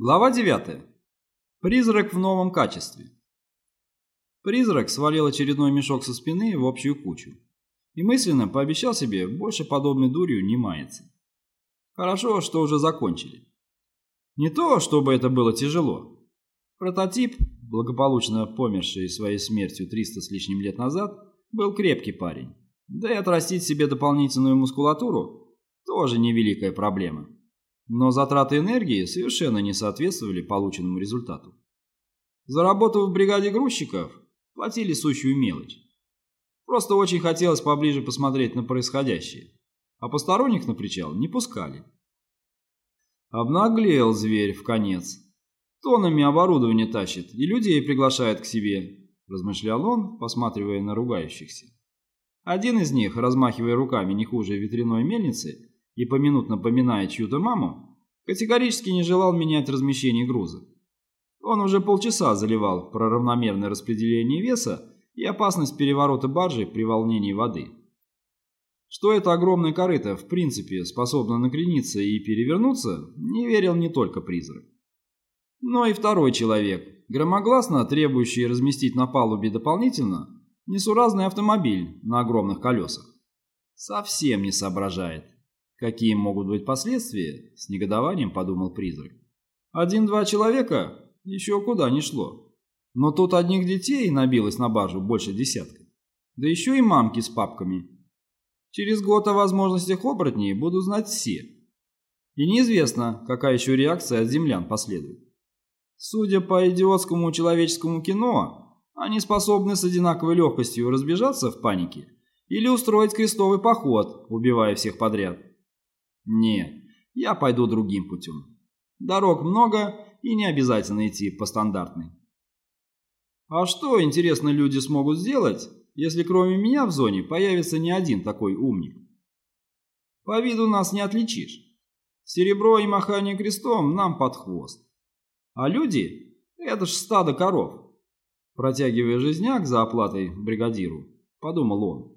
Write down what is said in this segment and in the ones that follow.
Глава 9. Призрак в новом качестве. Призрак свалил очередной мешок со спины в общую кучу и мысленно пообещал себе больше подобной дурью не маяться. Хорошо, что уже закончили. Не то, чтобы это было тяжело. Прототип, благополучно померший своей смертью 300 с лишним лет назад, был крепкий парень. Да и отрастить себе дополнительную мускулатуру тоже невеликая проблема но затраты энергии совершенно не соответствовали полученному результату. За работу в бригаде грузчиков платили сущую мелочь. Просто очень хотелось поближе посмотреть на происходящее, а посторонних на причал не пускали. Обнаглел зверь в конец. Тонами оборудование тащит и людей приглашает к себе, размышлял он, посматривая на ругающихся. Один из них, размахивая руками не хуже ветряной мельницы, и поминутно поминая чью-то маму, категорически не желал менять размещение груза. Он уже полчаса заливал про равномерное распределение веса и опасность переворота баржи при волнении воды. Что это огромная корыто в принципе способна накрениться и перевернуться, не верил не только призрак. Но и второй человек, громогласно требующий разместить на палубе дополнительно несуразный автомобиль на огромных колесах. Совсем не соображает. Какие могут быть последствия? С негодованием подумал призрак. Один-два человека еще куда не шло. Но тут одних детей набилось на баржу больше десятка. Да еще и мамки с папками. Через год о возможностях оборотней будут знать все. И неизвестно, какая еще реакция от землян последует. Судя по идиотскому человеческому кино, они способны с одинаковой легкостью разбежаться в панике или устроить крестовый поход, убивая всех подряд. Нет, я пойду другим путем. Дорог много и не обязательно идти по стандартной. А что, интересно, люди смогут сделать, если кроме меня в зоне появится не один такой умник? По виду нас не отличишь. Серебро и махание крестом нам под хвост. А люди — это ж стадо коров. Протягивая жизняк за оплатой бригадиру, подумал он.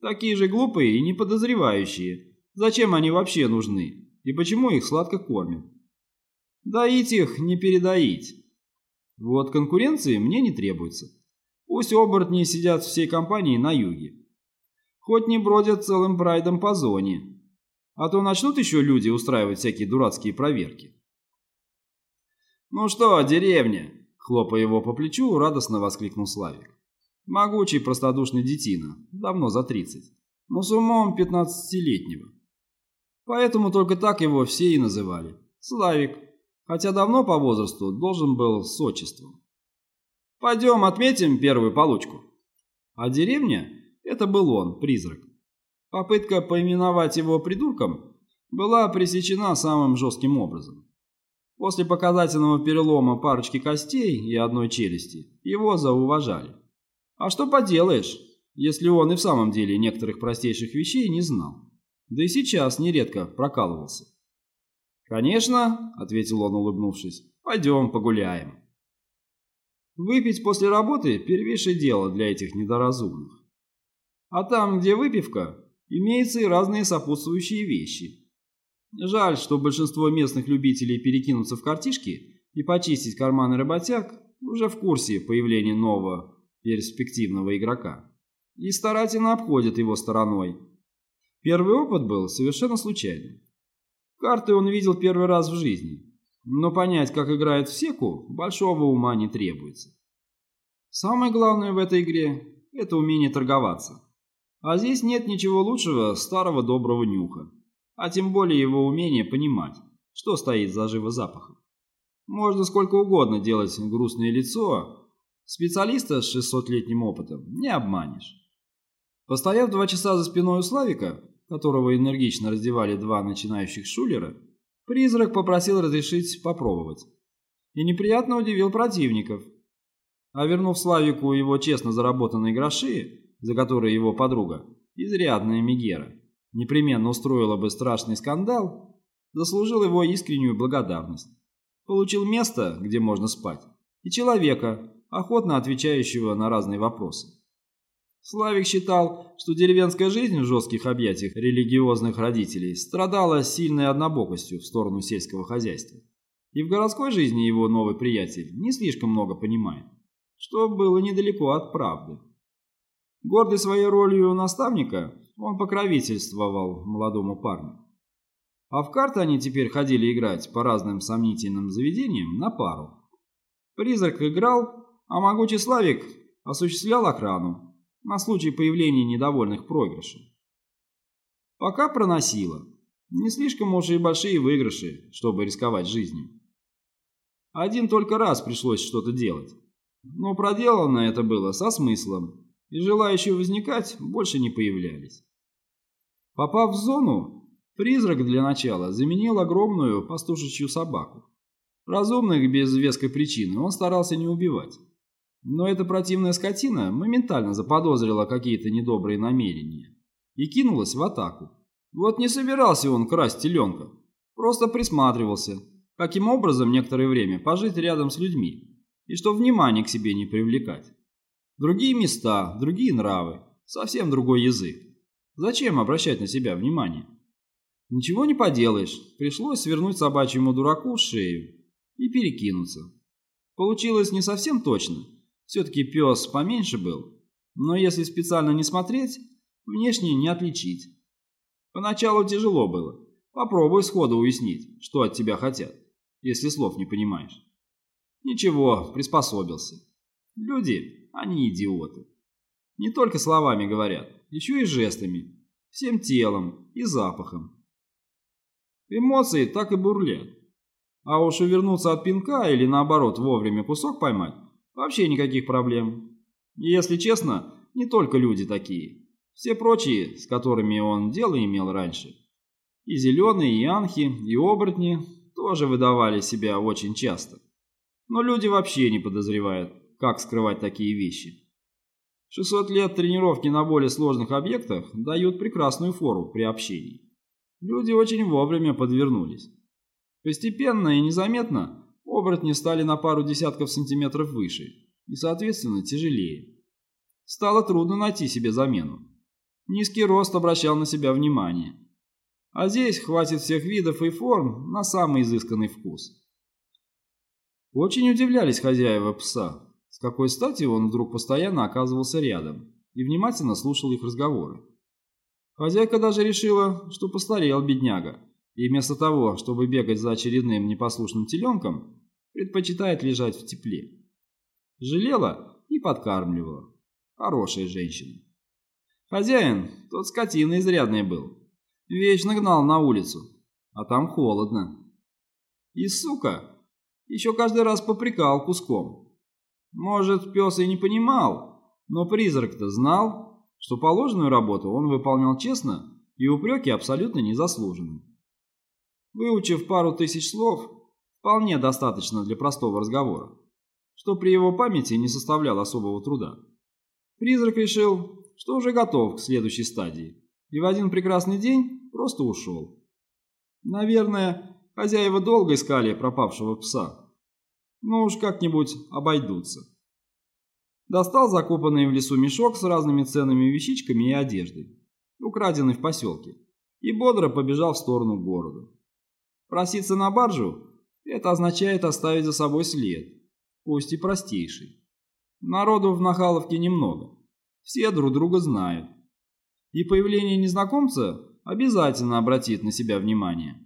Такие же глупые и неподозревающие, Зачем они вообще нужны? И почему их сладко кормят? Доить их не передоить. Вот конкуренции мне не требуется. Пусть оборотни сидят всей компанией на юге. Хоть не бродят целым прайдом по зоне. А то начнут еще люди устраивать всякие дурацкие проверки. «Ну что, деревня?» — хлопая его по плечу, радостно воскликнул Славик. Могучий простодушный детина, давно за тридцать, но с умом пятнадцатилетнего. Поэтому только так его все и называли. Славик, хотя давно по возрасту должен был с отчеством. Пойдем отметим первую получку. А деревня – это был он, призрак. Попытка поименовать его придурком была пресечена самым жестким образом. После показательного перелома парочки костей и одной челюсти его зауважали. А что поделаешь, если он и в самом деле некоторых простейших вещей не знал да и сейчас нередко прокалывался. «Конечно», — ответил он, улыбнувшись, — «пойдем погуляем». Выпить после работы – первейшее дело для этих недоразумных. А там, где выпивка, имеются и разные сопутствующие вещи. Жаль, что большинство местных любителей перекинуться в картишки и почистить карманы работяг уже в курсе появления нового перспективного игрока и старательно обходят его стороной, Первый опыт был совершенно случайным. Карты он видел первый раз в жизни, но понять, как играет в секу, большого ума не требуется. Самое главное в этой игре – это умение торговаться. А здесь нет ничего лучшего старого доброго нюха, а тем более его умение понимать, что стоит за живозапахом. Можно сколько угодно делать грустное лицо, специалиста с 600-летним опытом не обманешь. Постояв два часа за спиной у Славика, которого энергично раздевали два начинающих шулера, призрак попросил разрешить попробовать. И неприятно удивил противников. А вернув Славику его честно заработанные гроши, за которые его подруга, изрядная Мегера, непременно устроила бы страшный скандал, заслужил его искреннюю благодарность. Получил место, где можно спать, и человека, охотно отвечающего на разные вопросы. Славик считал, что деревенская жизнь в жестких объятиях религиозных родителей страдала сильной однобокостью в сторону сельского хозяйства. И в городской жизни его новый приятель не слишком много понимает, что было недалеко от правды. Гордый своей ролью наставника, он покровительствовал молодому парню. А в карты они теперь ходили играть по разным сомнительным заведениям на пару. Призрак играл, а могучий Славик осуществлял охрану на случай появления недовольных проигрышей. Пока проносило. Не слишком уж и большие выигрыши, чтобы рисковать жизнью. Один только раз пришлось что-то делать. Но проделано это было со смыслом, и желающие возникать больше не появлялись. Попав в зону, призрак для начала заменил огромную пастушечью собаку. Разумных без веской причины он старался не убивать. Но эта противная скотина моментально заподозрила какие-то недобрые намерения и кинулась в атаку. Вот не собирался он красть теленка, просто присматривался, каким образом некоторое время пожить рядом с людьми и что внимание к себе не привлекать. Другие места, другие нравы, совсем другой язык. Зачем обращать на себя внимание? Ничего не поделаешь, пришлось свернуть собачьему дураку шею и перекинуться. Получилось не совсем точно, все-таки пес поменьше был, но если специально не смотреть, внешне не отличить. Поначалу тяжело было, попробуй сходу уяснить, что от тебя хотят, если слов не понимаешь. Ничего, приспособился. Люди, они идиоты. Не только словами говорят, еще и жестами, всем телом и запахом. Эмоции так и бурлят. А уж увернуться от пинка или наоборот вовремя кусок поймать, вообще никаких проблем. И если честно, не только люди такие. Все прочие, с которыми он дело имел раньше. И зеленые, и анхи, и оборотни тоже выдавали себя очень часто. Но люди вообще не подозревают, как скрывать такие вещи. 600 лет тренировки на более сложных объектах дают прекрасную фору при общении. Люди очень вовремя подвернулись. Постепенно и незаметно оборотни стали на пару десятков сантиметров выше и, соответственно, тяжелее. Стало трудно найти себе замену. Низкий рост обращал на себя внимание. А здесь хватит всех видов и форм на самый изысканный вкус. Очень удивлялись хозяева пса, с какой стати он вдруг постоянно оказывался рядом и внимательно слушал их разговоры. Хозяйка даже решила, что постарел бедняга, и вместо того, чтобы бегать за очередным непослушным теленком, предпочитает лежать в тепле. Жалела и подкармливала. Хорошая женщина. Хозяин, тот скотина изрядный был. Вечно гнал на улицу, а там холодно. И сука, еще каждый раз попрекал куском. Может, пес и не понимал, но призрак-то знал, что положенную работу он выполнял честно и упреки абсолютно незаслуженны. Выучив пару тысяч слов, вполне достаточно для простого разговора, что при его памяти не составляло особого труда. Призрак решил, что уже готов к следующей стадии, и в один прекрасный день просто ушел. Наверное, Хозяева долго искали пропавшего пса. Но уж как-нибудь обойдутся. Достал закопанный в лесу мешок с разными ценными вещичками и одеждой, украденный в поселке, и бодро побежал в сторону города. Проситься на баржу – это означает оставить за собой след, пусть и простейший. Народу в Нахаловке немного, все друг друга знают. И появление незнакомца обязательно обратит на себя внимание.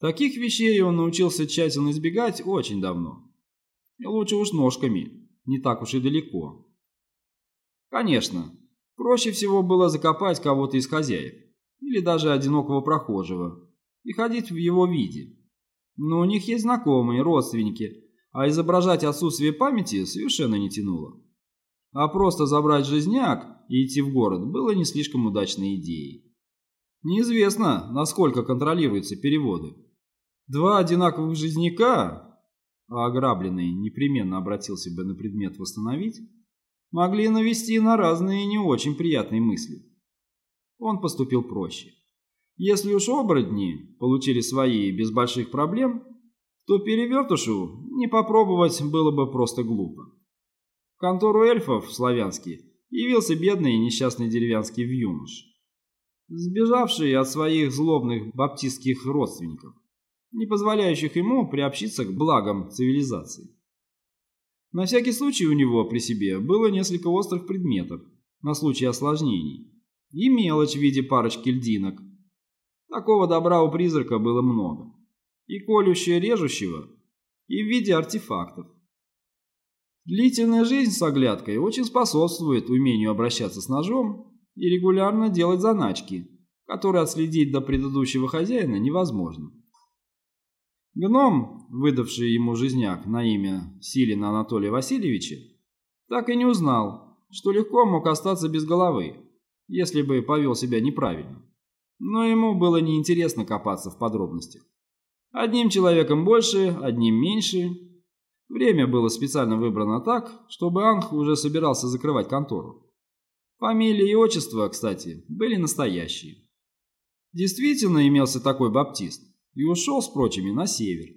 Таких вещей он научился тщательно избегать очень давно. И лучше уж ножками, не так уж и далеко. Конечно, проще всего было закопать кого-то из хозяев, или даже одинокого прохожего, и ходить в его виде. Но у них есть знакомые, родственники, а изображать отсутствие памяти совершенно не тянуло. А просто забрать жизняк и идти в город было не слишком удачной идеей. Неизвестно, насколько контролируются переводы. Два одинаковых жизняка, а ограбленный непременно обратился бы на предмет восстановить, могли навести на разные не очень приятные мысли. Он поступил проще. Если уж оборотни получили свои без больших проблем, то перевертышу не попробовать было бы просто глупо. В контору эльфов в Славянске явился бедный и несчастный деревянский вьюнош, сбежавший от своих злобных баптистских родственников не позволяющих ему приобщиться к благам цивилизации. На всякий случай у него при себе было несколько острых предметов на случай осложнений и мелочь в виде парочки льдинок. Такого добра у призрака было много. И колющего-режущего, и в виде артефактов. Длительная жизнь с оглядкой очень способствует умению обращаться с ножом и регулярно делать заначки, которые отследить до предыдущего хозяина невозможно. Гном, выдавший ему жизняк на имя Силина Анатолия Васильевича, так и не узнал, что легко мог остаться без головы, если бы повел себя неправильно. Но ему было неинтересно копаться в подробностях. Одним человеком больше, одним меньше. Время было специально выбрано так, чтобы Анх уже собирался закрывать контору. Фамилия и отчество, кстати, были настоящие. Действительно имелся такой баптист, и ушел с прочими на север.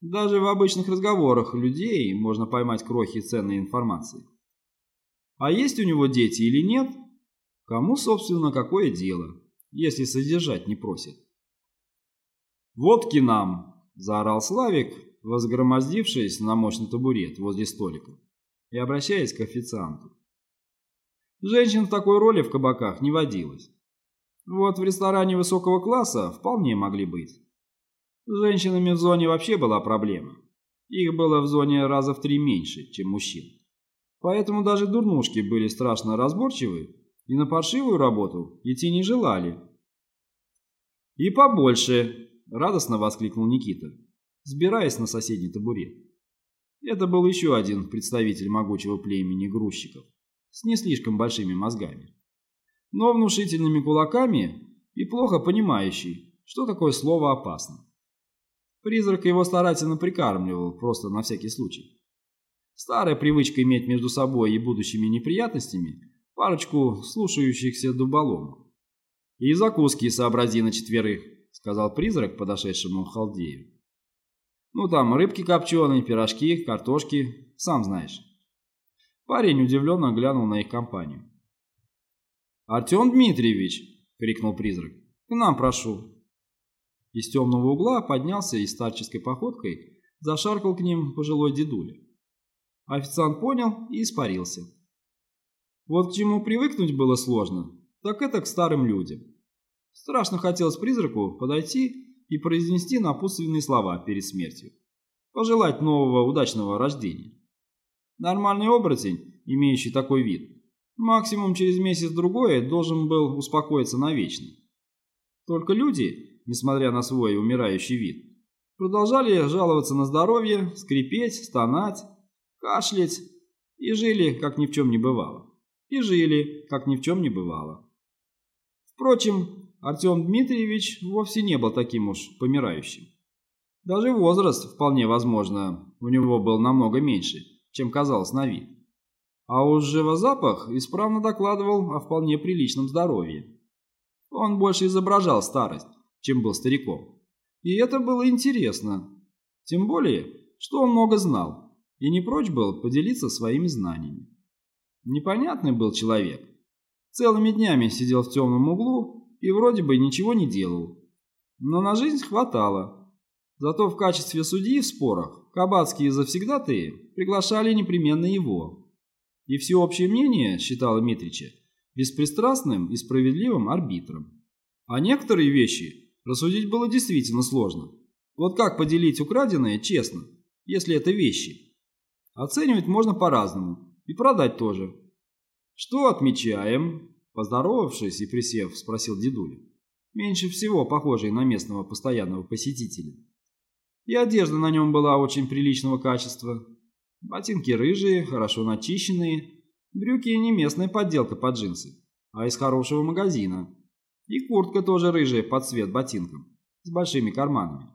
Даже в обычных разговорах людей можно поймать крохи ценной информации. А есть у него дети или нет? Кому, собственно, какое дело, если содержать не просит? «Водки нам!» – заорал Славик, возгромоздившись на мощный табурет возле столика и обращаясь к официанту. Женщин в такой роли в кабаках не водилось. Вот в ресторане высокого класса вполне могли быть. С женщинами в зоне вообще была проблема. Их было в зоне раза в три меньше, чем мужчин. Поэтому даже дурнушки были страшно разборчивы и на паршивую работу идти не желали. «И побольше!» – радостно воскликнул Никита, сбираясь на соседний табурет. Это был еще один представитель могучего племени грузчиков с не слишком большими мозгами, но внушительными кулаками и плохо понимающий, что такое слово опасно. Призрак его старательно прикармливал, просто на всякий случай. Старая привычка иметь между собой и будущими неприятностями парочку слушающихся дуболомов. «И закуски сообрази на четверых», — сказал призрак подошедшему халдею. «Ну там рыбки копченые, пирожки, картошки, сам знаешь». Парень удивленно глянул на их компанию. «Артем Дмитриевич!» — крикнул призрак. «К нам прошу!» Из темного угла поднялся и старческой походкой зашаркал к ним пожилой дедуля. Официант понял и испарился. Вот к чему привыкнуть было сложно, так это к старым людям. Страшно хотелось призраку подойти и произнести напутственные слова перед смертью. Пожелать нового удачного рождения. Нормальный оборотень, имеющий такой вид, максимум через месяц-другой должен был успокоиться навечно. Только люди несмотря на свой умирающий вид, продолжали жаловаться на здоровье, скрипеть, стонать, кашлять и жили, как ни в чем не бывало. И жили, как ни в чем не бывало. Впрочем, Артем Дмитриевич вовсе не был таким уж помирающим. Даже возраст, вполне возможно, у него был намного меньше, чем казалось на вид. А уж живозапах исправно докладывал о вполне приличном здоровье. Он больше изображал старость, чем был стариком. И это было интересно. Тем более, что он много знал и не прочь был поделиться своими знаниями. Непонятный был человек. Целыми днями сидел в темном углу и вроде бы ничего не делал. Но на жизнь хватало. Зато в качестве судьи в спорах кабацкие завсегдатые приглашали непременно его. И всеобщее мнение считало Митрича беспристрастным и справедливым арбитром. А некоторые вещи Рассудить было действительно сложно. Вот как поделить украденное честно, если это вещи? Оценивать можно по-разному. И продать тоже. Что отмечаем? Поздоровавшись и присев, спросил дедуля. Меньше всего похожий на местного постоянного посетителя. И одежда на нем была очень приличного качества. Ботинки рыжие, хорошо начищенные. Брюки не местная подделка под джинсы, а из хорошего магазина. И куртка тоже рыжая под цвет ботинкам, с большими карманами.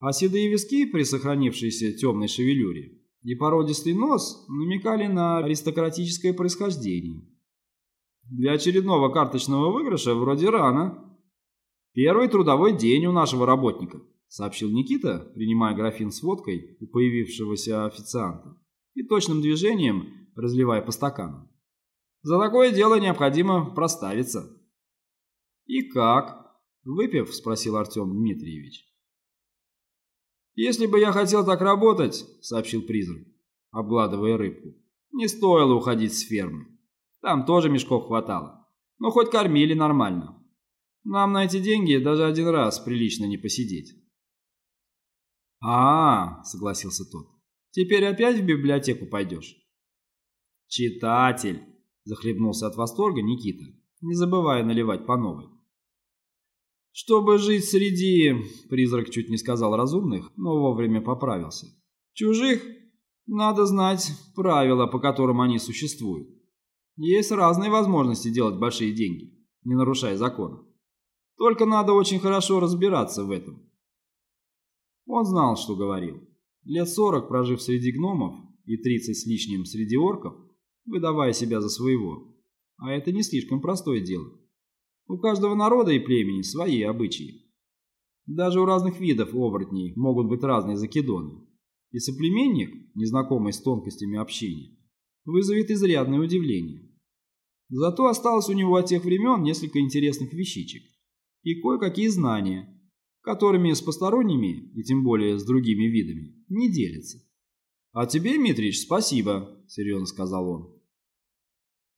А седые виски при сохранившейся темной шевелюре и породистый нос намекали на аристократическое происхождение. Для очередного карточного выигрыша вроде рано. Первый трудовой день у нашего работника, сообщил Никита, принимая графин с водкой у появившегося официанта и точным движением разливая по стаканам. За такое дело необходимо проставиться. «И как?» – выпив, спросил Артем Дмитриевич. «Если бы я хотел так работать», — сообщил призрак, обгладывая рыбку, — «не стоило уходить с фермы. Там тоже мешков хватало, но хоть кормили нормально. Нам на эти деньги даже один раз прилично не посидеть». «А, -а, -а согласился тот, — теперь опять в библиотеку пойдешь?» «Читатель!» – захлебнулся от восторга Никита, не забывая наливать по новой. Чтобы жить среди, призрак чуть не сказал разумных, но вовремя поправился, чужих, надо знать правила, по которым они существуют. Есть разные возможности делать большие деньги, не нарушая закона. Только надо очень хорошо разбираться в этом. Он знал, что говорил. Лет сорок прожив среди гномов и тридцать с лишним среди орков, выдавая себя за своего. А это не слишком простое дело. У каждого народа и племени свои обычаи. Даже у разных видов оборотней могут быть разные закидоны. И соплеменник, незнакомый с тонкостями общения, вызовет изрядное удивление. Зато осталось у него от тех времен несколько интересных вещичек и кое-какие знания, которыми с посторонними, и тем более с другими видами, не делится. «А тебе, Митрич, спасибо», — серьезно сказал он.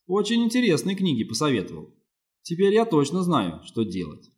«Очень интересные книги посоветовал. Теперь я точно знаю, что делать.